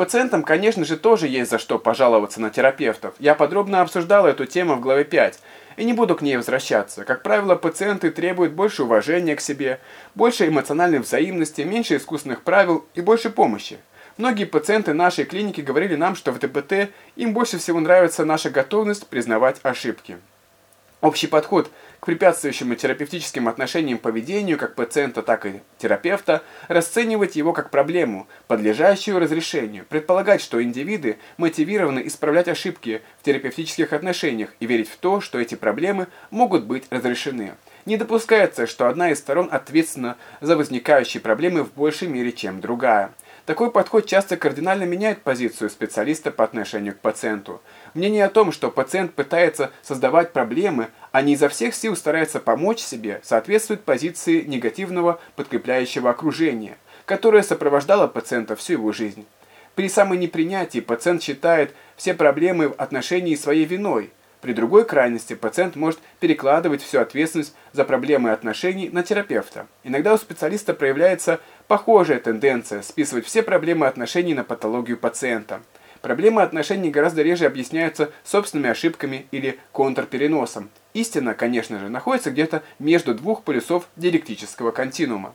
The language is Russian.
Пациентам, конечно же, тоже есть за что пожаловаться на терапевтов. Я подробно обсуждал эту тему в главе 5 и не буду к ней возвращаться. Как правило, пациенты требуют больше уважения к себе, больше эмоциональной взаимности, меньше искусственных правил и больше помощи. Многие пациенты нашей клиники говорили нам, что в ДПТ им больше всего нравится наша готовность признавать ошибки. Общий подход к препятствующим терапевтическим отношениям поведению как пациента, так и терапевта, расценивать его как проблему, подлежащую разрешению, предполагать, что индивиды мотивированы исправлять ошибки в терапевтических отношениях и верить в то, что эти проблемы могут быть разрешены. Не допускается, что одна из сторон ответственна за возникающие проблемы в большей мере, чем другая. Такой подход часто кардинально меняет позицию специалиста по отношению к пациенту. Мнение о том, что пациент пытается создавать проблемы, а не изо всех сил старается помочь себе, соответствует позиции негативного подкрепляющего окружения, которое сопровождало пациента всю его жизнь. При самонепринятии пациент считает все проблемы в отношении своей виной, при другой крайности пациент может перекладывать всю ответственность за проблемы отношений на терапевта. Иногда у специалиста проявляется похожая тенденция списывать все проблемы отношений на патологию пациента. Проблемы отношений гораздо реже объясняются собственными ошибками или контрпереносом. Истина, конечно же, находится где-то между двух полюсов диалектического континуума.